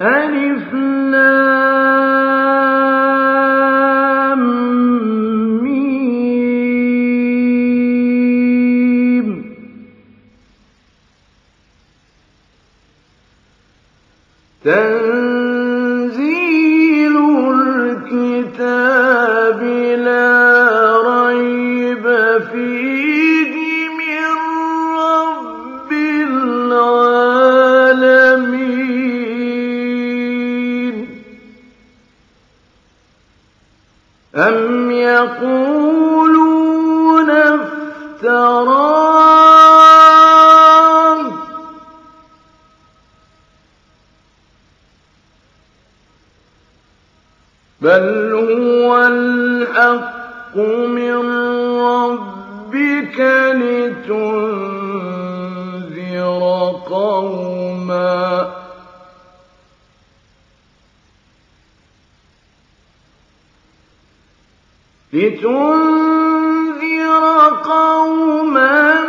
ألف لام أم يقولون افتراه بل هو الحق من ربك لتنذر لتنذر قوما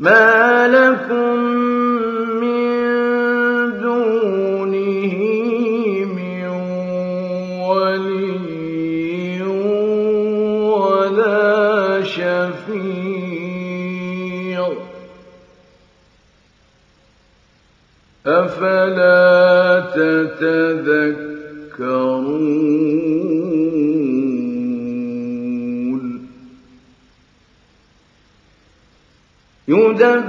ما لكم يدبر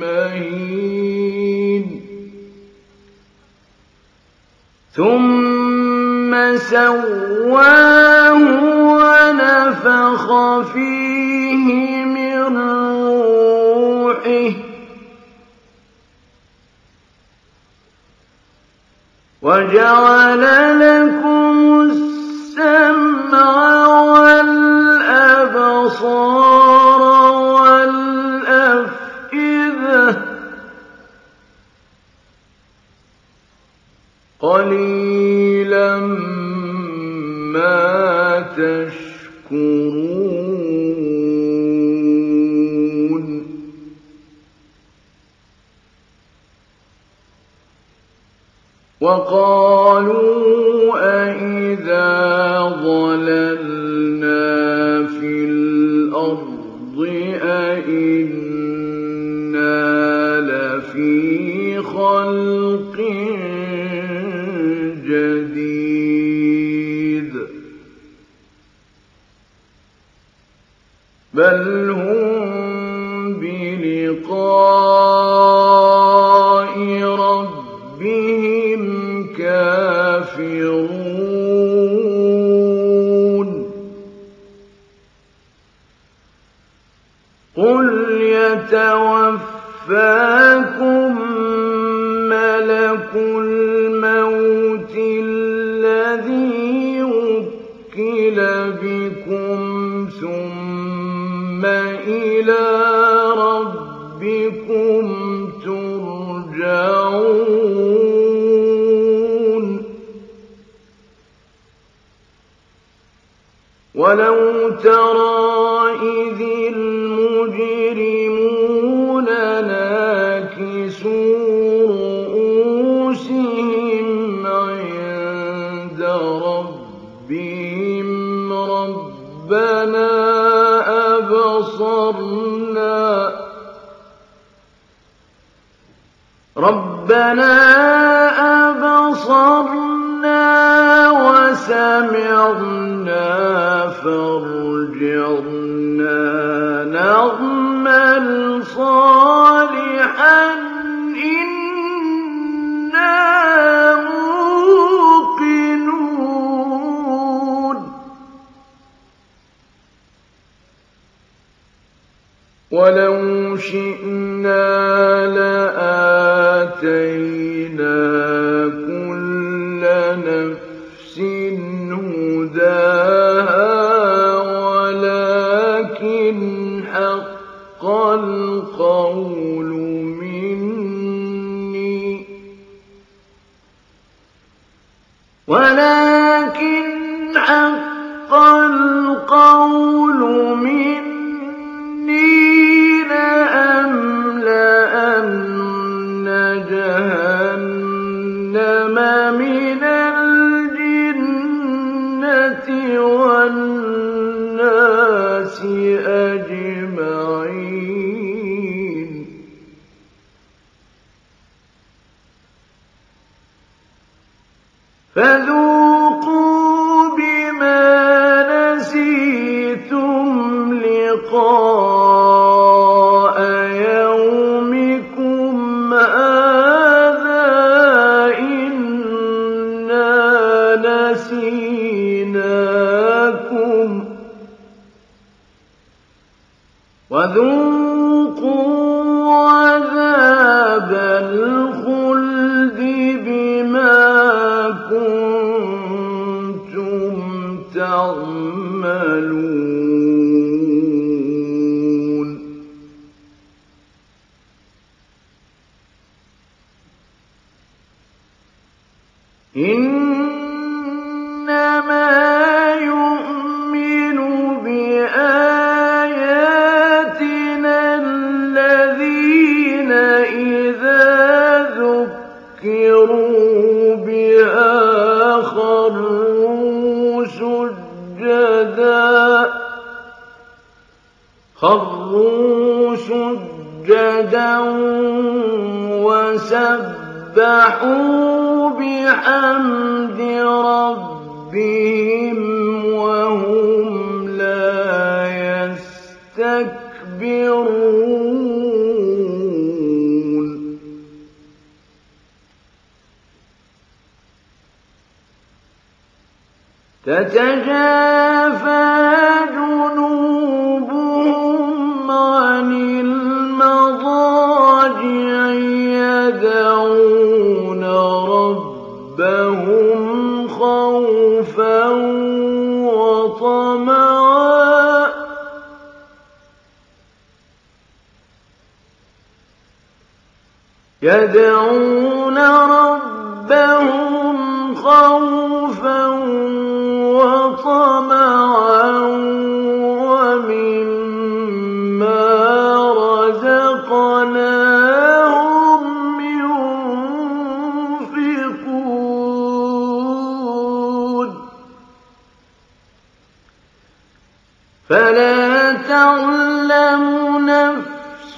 مهين. ثم سواه ونفخ فيه من روحه. وجعل لكم عما تشكرون. وقال بل هم بلقاء يشاءون ولو ترى فارجعنا نعمل صالحا إنا موقنون. ولو شئنا ولكن حق القول مني. فذوقوا سبحوا بحمد ربهم وهم لا يستكبرون تتجافى طمعا يدعون ربهم خوفا وطمعا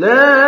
لا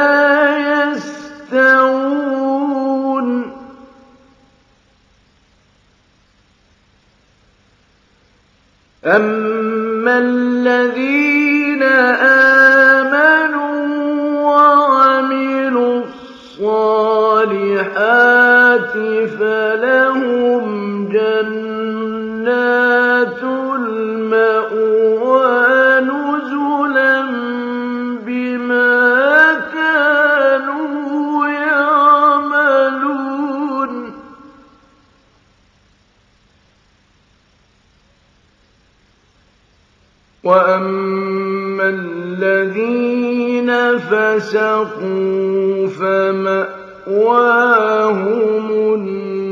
فسقوا فمأواهم النار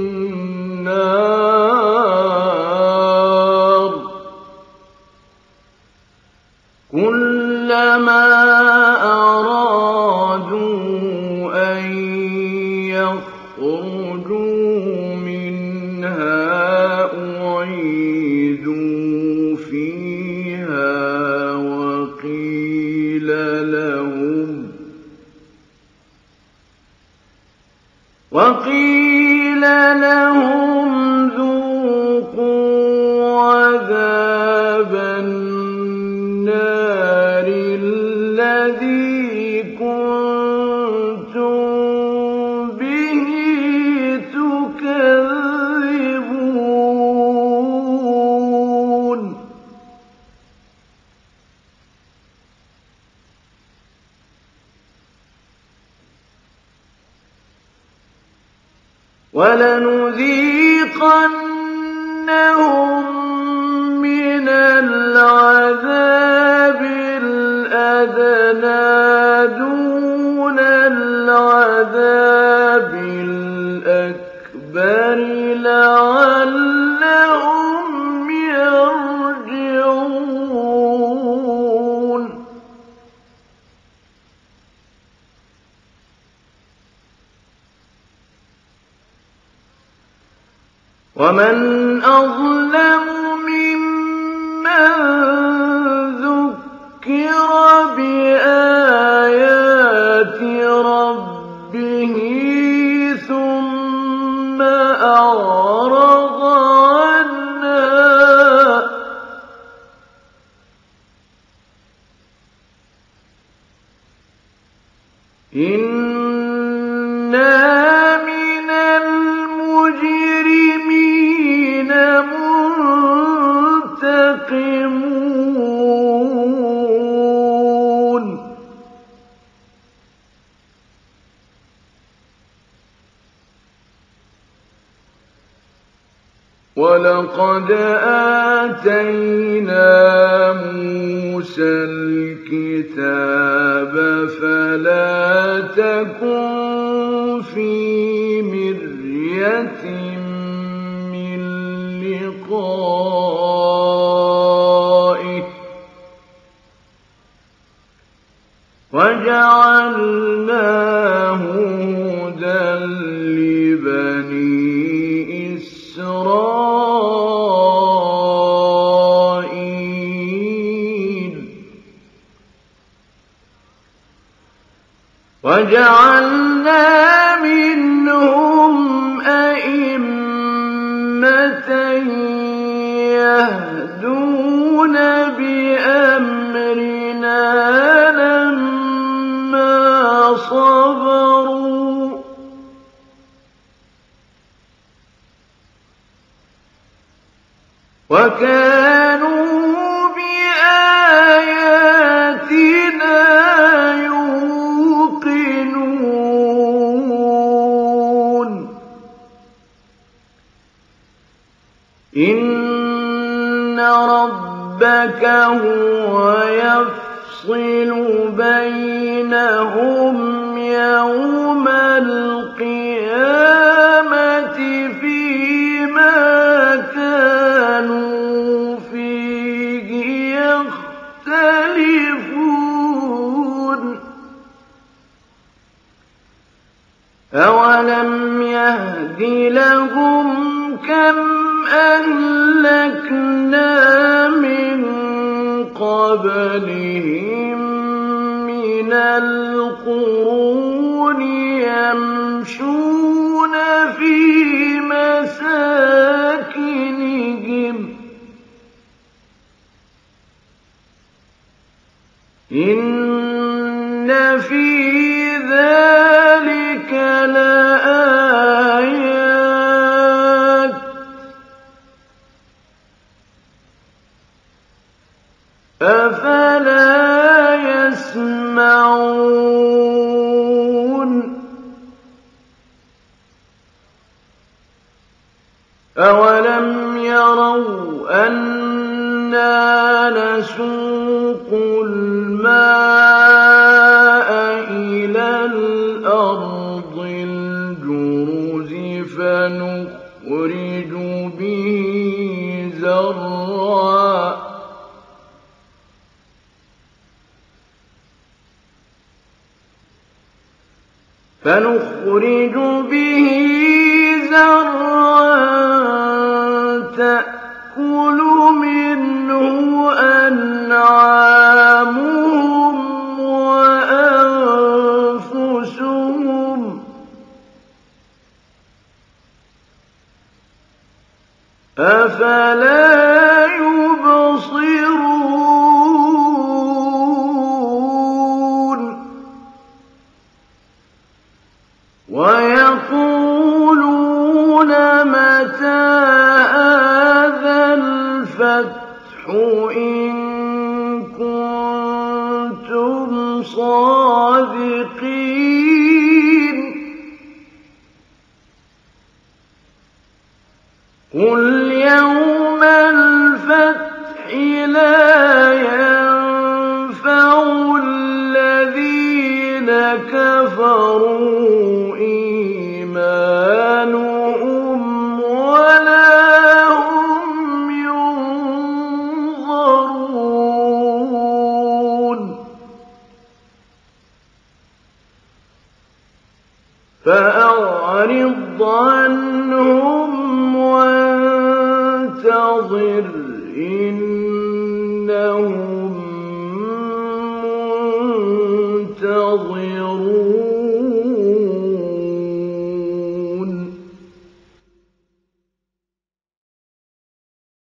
كلما أرادوا أن يخرجوا منها أعيدوا ولنذيقنهم من العذاب الأدنى دون العذاب الأكبر. ومن أظلم ولقد آتينا موسى الكتاب فلا تكن في مرية من لقائه. وجعلناه منهم أئمة يهدون بأمرنا لما صبروا. وكانوا إنه لَا فنخرج به زرا تأكل مثلا